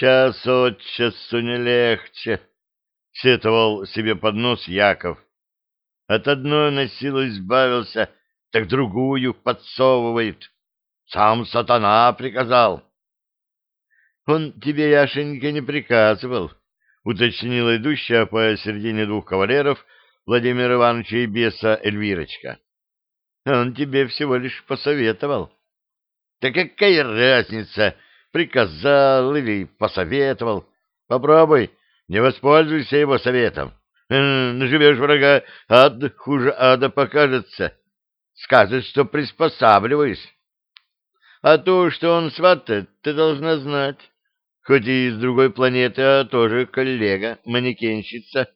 Час от часу не легче, — сетовал себе под нос Яков. От одной на силу избавился, так другую подсовывает. Сам сатана приказал. — Он тебе, Яшенька, не приказывал, — уточнила идущая по середине двух кавалеров Владимира Ивановича и беса Эльвирочка. — Он тебе всего лишь посоветовал. — Да какая разница, приказал или посоветовал? Попробуй, не воспользуйся его советом. Наживешь врага, ад хуже ада покажется. Скажет, что приспосабливаюсь. А то, что он сватает, ты должна знать. Хоть и из другой планеты, а тоже коллега, манекенщица.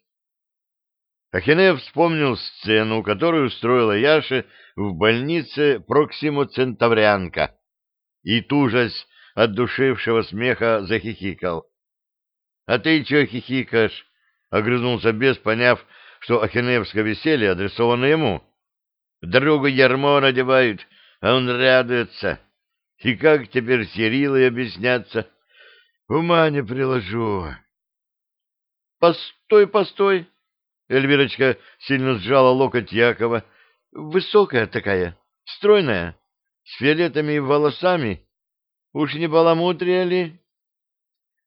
Ахинеев вспомнил сцену, которую устроила Яша в больнице Проксиму Центаврянка, и тужась от душившего смеха захихикал. — А ты чё хихикаешь? — огрызнулся бес, поняв, что ахинеевское веселье адресовано ему. — Другу ярмо надевают, а он радуется. И как теперь с Ярилой объясняться? Ума не приложу. — Постой, постой! — Эльвирочка сильно сжала локоть Якова. — Высокая такая, стройная, с фиолетами волосами. Уж не баламутрия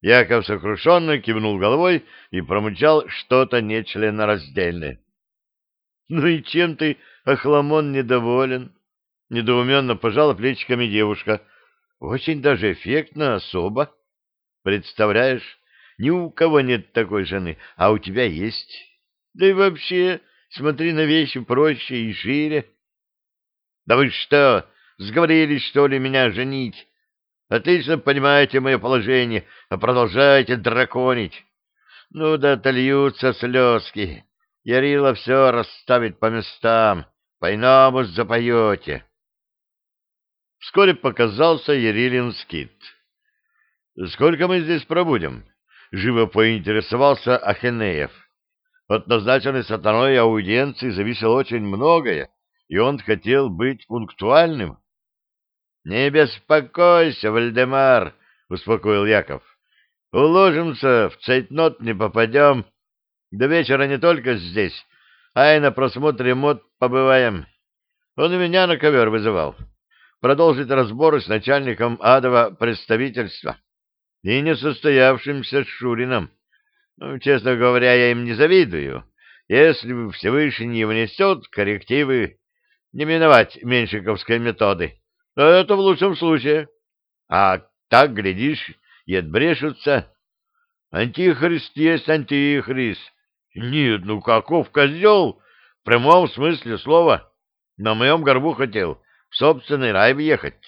Яков сокрушенно кивнул головой и промычал что-то нечленораздельное. — Ну и чем ты, Ахламон, недоволен? — недоуменно пожала плечиками девушка. — Очень даже эффектно особо. Представляешь, ни у кого нет такой жены, а у тебя есть. Да и вообще, смотри на вещи проще и шире. — Да вы что, сговорились, что ли, меня женить? Отлично понимаете мое положение, а продолжаете драконить. Ну да отольются слезки. Ярила все расставит по местам, по-иному запоете. Вскоре показался Ярилин скит. «Сколько мы здесь пробудем?» — живо поинтересовался Ахенеев. От назначенной сатаной аудиенции зависело очень многое, и он хотел быть пунктуальным. Не беспокойся, Вальдемар, успокоил Яков. Уложимся, в цейтнот не попадем. До вечера не только здесь, а и на просмотре мод побываем. Он и меня на ковер вызывал. Продолжить разборы с начальником адова представительства и несостоявшимся Шурином. Ну, честно говоря, я им не завидую. Если Всевышний внесет коррективы, не миновать меньшиковской методы. Это в лучшем случае. А так, глядишь, и отбрешутся. Антихрист есть антихрист. Нет, ну каков козел, в прямом смысле слова. На моем горбу хотел в собственный рай въехать.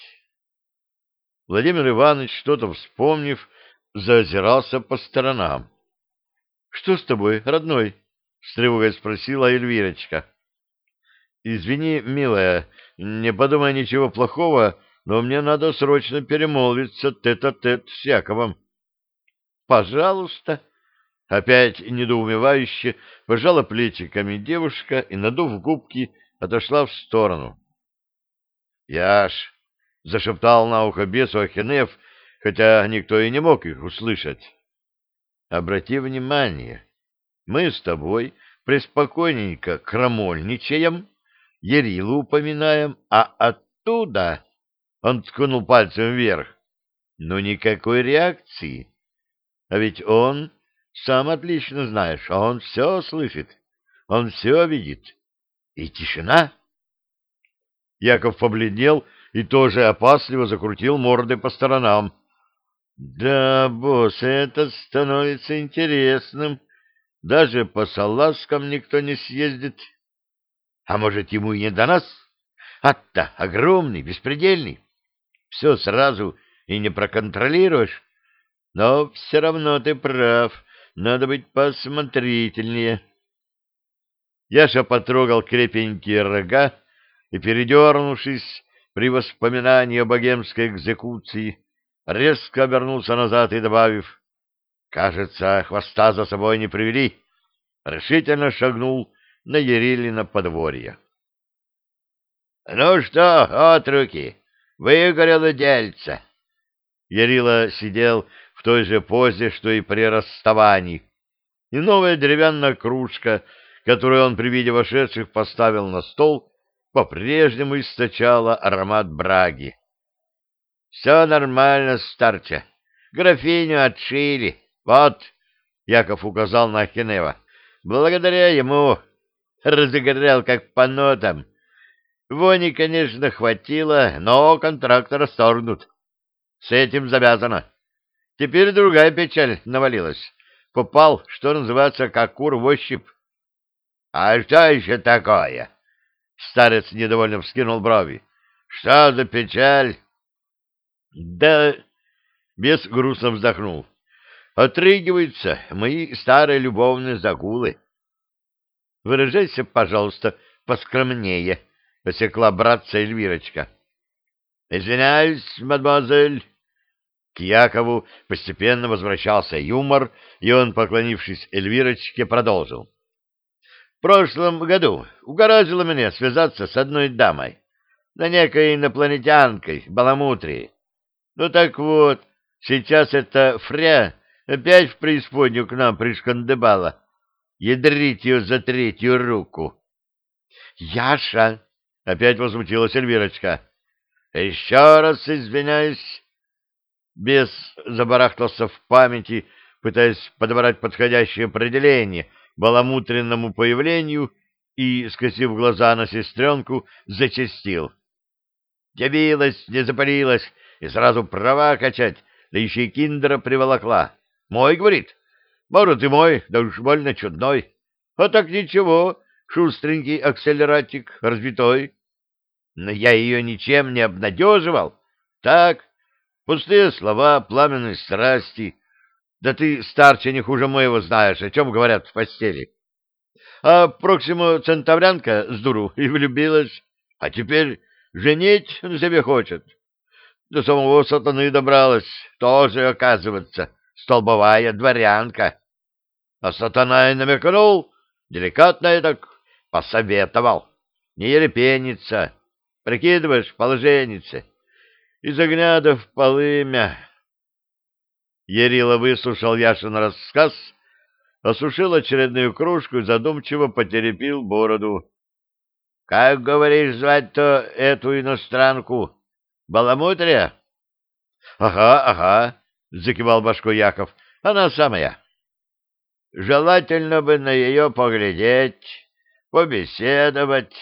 Владимир Иванович, что-то вспомнив, заозирался по сторонам. — Что с тобой, родной? — с тревогой спросила Эльвирочка. — Извини, милая, не подумай ничего плохого, но мне надо срочно перемолвиться тет-а-тет -тет с Яковом. — Пожалуйста. Опять недоумевающе пожала плечиками девушка и, надув губки, отошла в сторону. — Яш! — зашептал на ухо бесу Ахинев, хотя никто и не мог их услышать. — Обрати внимание, мы с тобой преспокойненько крамольничаем, Ярилу упоминаем, а оттуда... Он ткнул пальцем вверх. Ну, никакой реакции. А ведь он, сам отлично знаешь, он все слышит, он все видит. И тишина. Яков побледнел и тоже опасливо закрутил морды по сторонам. Да, босс, это становится интересным. Даже по салазкам никто не съездит. А может, ему и не до нас? Ад-то огромный, беспредельный. Все сразу и не проконтролируешь. Но все равно ты прав, надо быть посмотрительнее. Яша потрогал крепенькие рога и, передернувшись при воспоминании о богемской экзекуции, резко обернулся назад и, добавив, «Кажется, хвоста за собой не привели», решительно шагнул на Ерилина подворье. — Ну что, отруки, выгорело дельце? Ярила сидел в той же позе, что и при расставании, и новая деревянная кружка, которую он при виде вошедших поставил на стол, по-прежнему источала аромат браги. — Все нормально, старче. Графиню отшили. Вот, — Яков указал на Ахинева, — благодаря ему разыграл как по нотам. Вони, конечно, хватило, но контракт расторгнут. С этим завязано. Теперь другая печаль навалилась. Попал, что называется, как кур в ощупь. — А что еще такое? Старец недовольно вскинул брови. — Что за печаль? — Да... Бес грустно вздохнул. — Отрыгиваются мои старые любовные загулы. — Выражайся, пожалуйста, поскромнее, — посекла братца Эльвирочка. — Извиняюсь, мадемуазель. К Якову постепенно возвращался юмор, и он, поклонившись Эльвирочке, продолжил. В прошлом году угораздило меня связаться с одной дамой, на некой инопланетянкой, Баламутри. Ну так вот, сейчас эта фря опять в преисподнюю к нам пришкандыбала. Ядрить ее за третью руку. — Яша! — опять возмутилась Эльвирочка. — Еще раз извиняюсь. Бес забарахтался в памяти, пытаясь подобрать подходящее определение — баламутренному появлению и, скосив глаза на сестренку, зачастил. Явилась, не запалилась, и сразу права качать, да еще и киндера приволокла. Мой, говорит, может, и мой, да уж больно чудной. А так ничего, шустренький акселератик, разбитой. Но я ее ничем не обнадеживал. Так, пустые слова, пламенной страсти, да ты, старче, не хуже моего знаешь, о чем говорят в постели. А Проксима Центаврянка с дуру и влюбилась, а теперь женить на себе хочет. До самого сатаны добралась, тоже, оказывается, столбовая дворянка. А сатана и намекнул, деликатно так посоветовал. Не ерепениться, прикидываешь, положеннице. Из огня да в полымя Ярила выслушал Яшин рассказ, осушил очередную кружку и задумчиво потерепил бороду. — Как, говоришь, звать-то эту иностранку? Баламутрия? — Ага, ага, — закивал башко Яков, — она самая. — Желательно бы на ее поглядеть, побеседовать.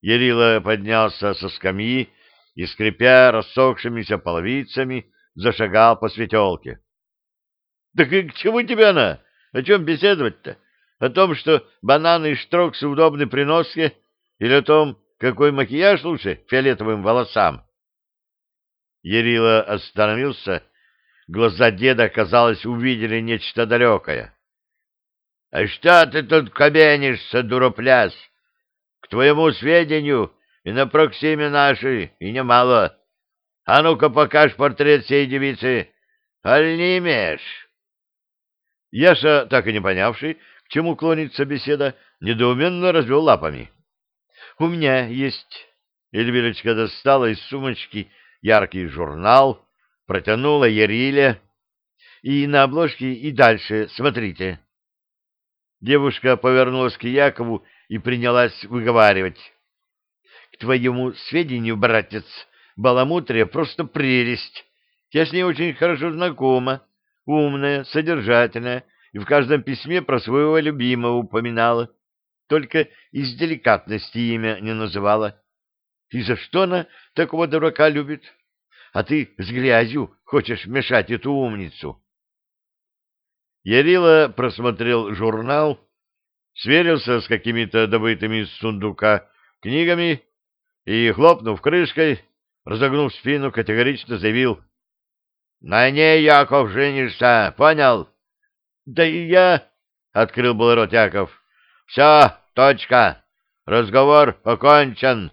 Ярила поднялся со скамьи и, скрипя рассохшимися половицами, зашагал по светелке. — Да к чему тебе она? О чем беседовать-то? О том, что бананы и штроксы удобны при носке? Или о том, какой макияж лучше фиолетовым волосам? Ярила остановился. Глаза деда, казалось, увидели нечто далекое. — А что ты тут кабенишься, дуропляс? К твоему сведению, и на Проксиме нашей, и немало. А ну-ка покажь портрет сей девицы. Аль не имеешь? Яша, так и не понявший, к чему клонится беседа, недоуменно развел лапами. — У меня есть... Эльвирочка достала из сумочки яркий журнал, протянула Яриле. И на обложке, и дальше, смотрите. Девушка повернулась к Якову и принялась выговаривать. — К твоему сведению, братец, Баламутрия просто прелесть. Я с ней очень хорошо знакома, умная, содержательная, и в каждом письме про своего любимого упоминала. Только из деликатности имя не называла. И за что она такого дурака любит? А ты с грязью хочешь мешать эту умницу. Ярила просмотрел журнал, сверился с какими-то добытыми из сундука книгами и, хлопнув крышкой, разогнув спину, категорично заявил. — На ней, Яков, женишься, понял? — Да и я... — открыл был рот Яков. — Все, точка. Разговор окончен.